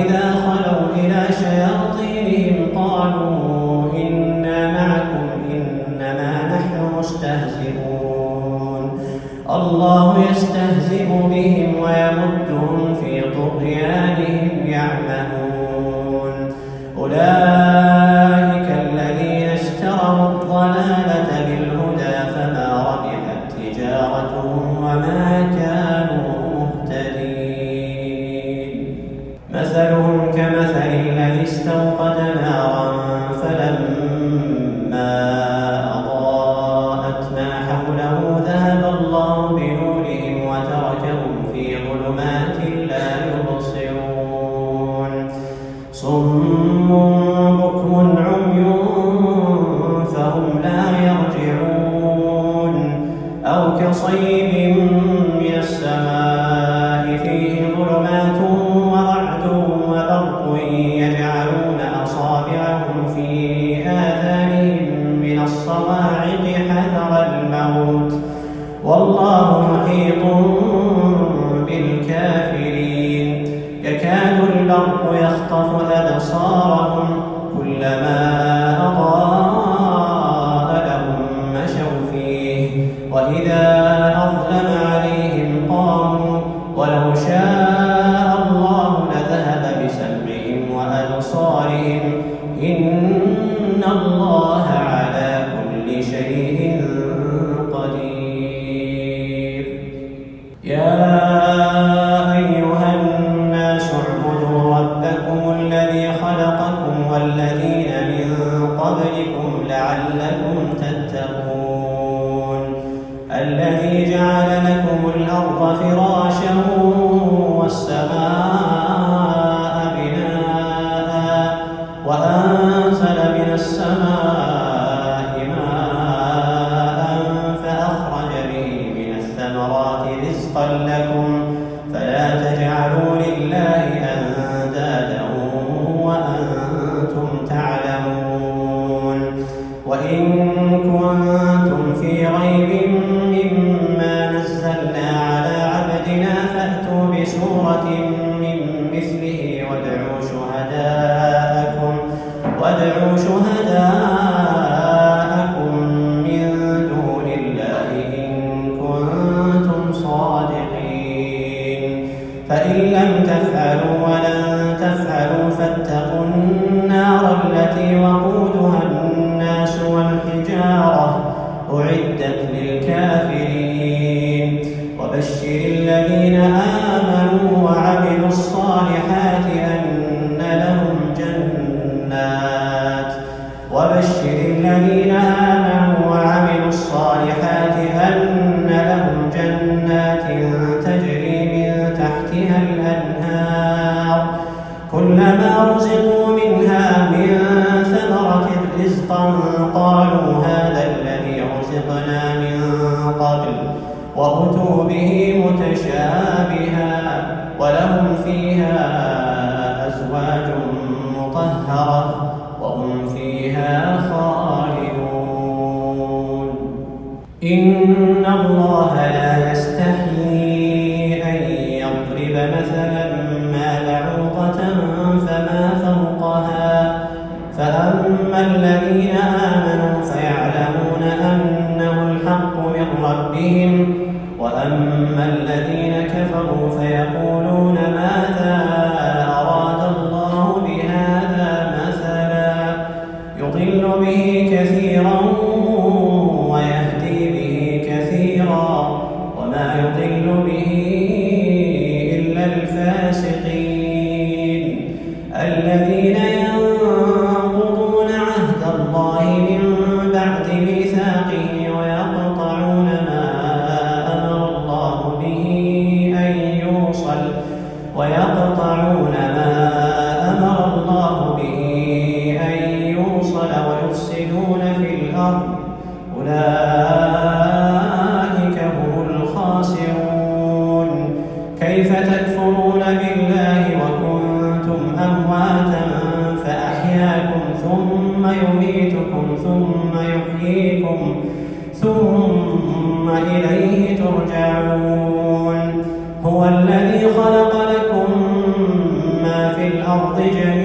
humanidad. uh, النصارى وغفران إن الله لا يستحي la ثم يحييكم ثم إليه ترجعون. هو الذي خلق لكم ما في الأرض جميعا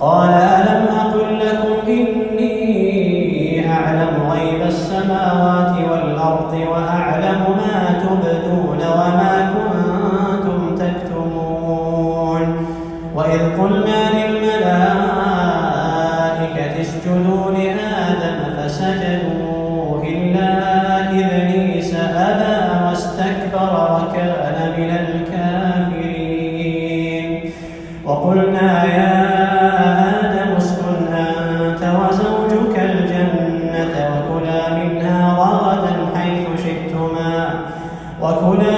قال ألم أقل وكلا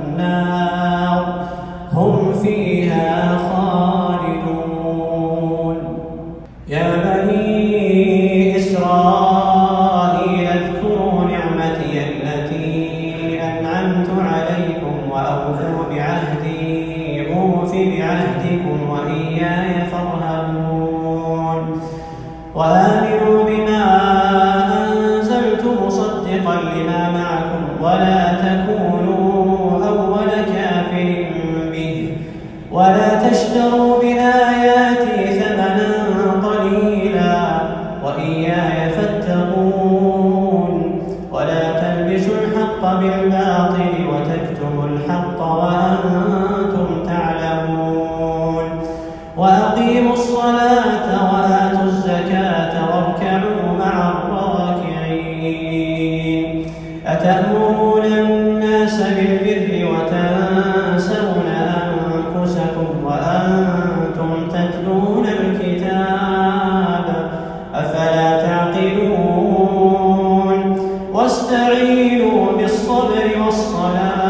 وَاسْتَعِينُوا بِالصَّبْرِ وَالصَّلَاةِ.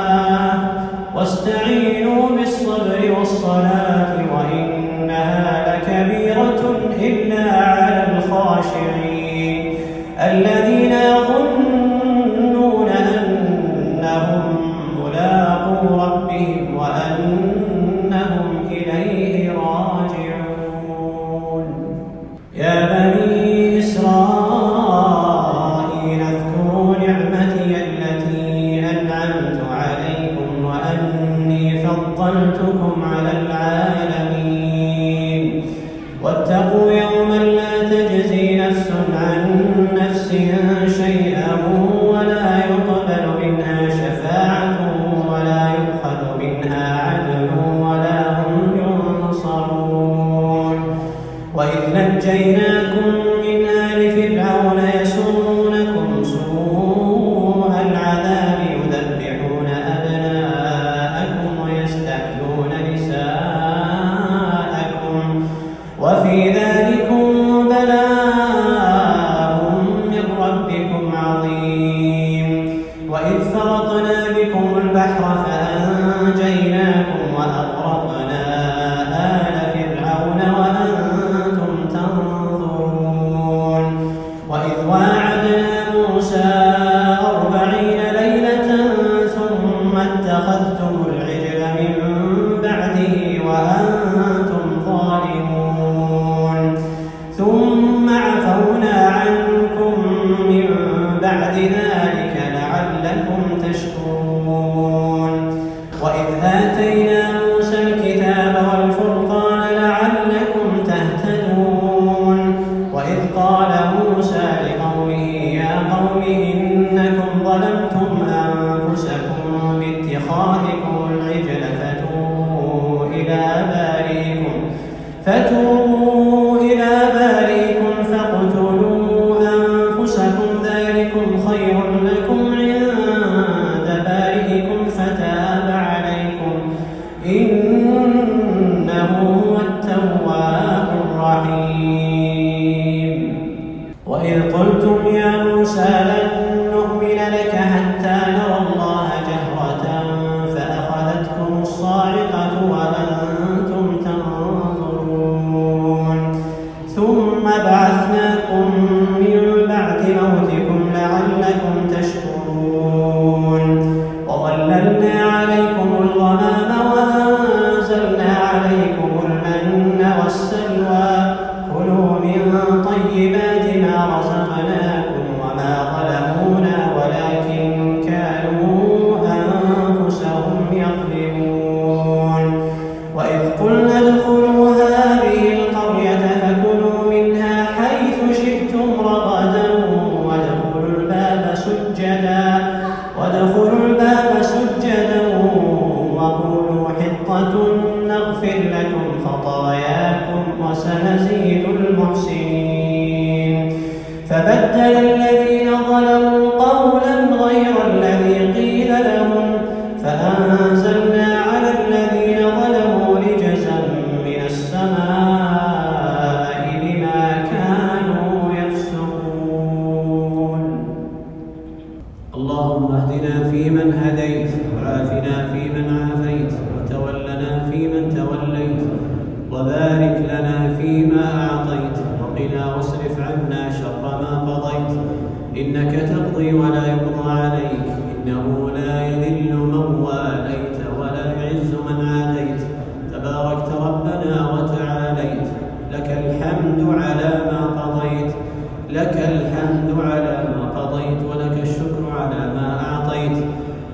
آتينا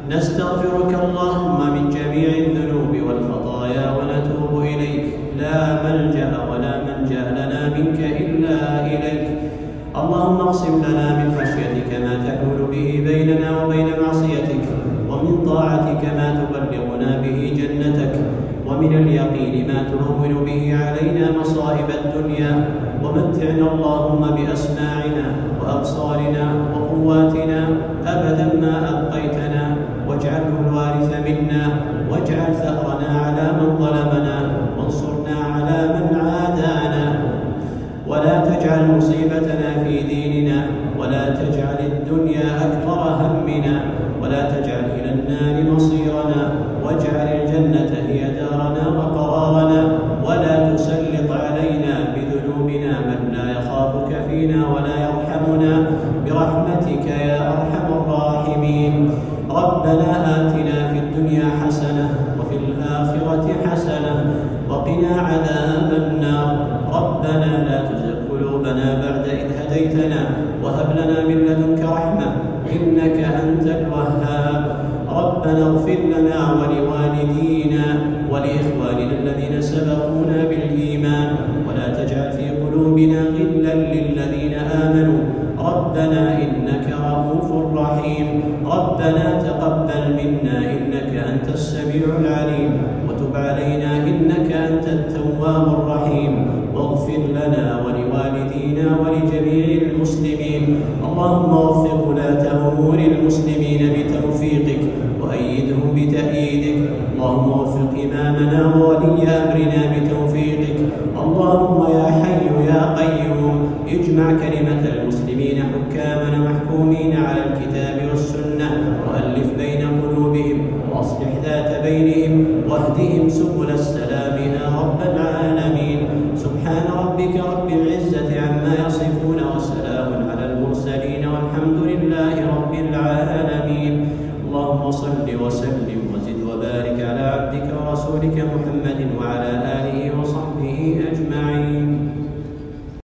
نستغفرك اللهم من جميع وهب لنا من لدنك رحمة إنك أنت الوهاب. ربنا اغفر لنا ولوالدينا ولإخواننا الذين سبقونا بالإيمان. ولا تجعل في قلوبنا غلا للذين آمنوا. ربنا إنك رؤوف رحيم. ربنا تقبل منا إنك أنت السميع العليم. وتب علينا إنك أنت التواب اللهم وفق ولاة أمور المسلمين بتوفيقك وأيدهم بتأييدك. اللهم وفق إمامنا وولي أمرنا بتوفيقك. اللهم يا حي يا قيوم اجمع كلمة المسلمين.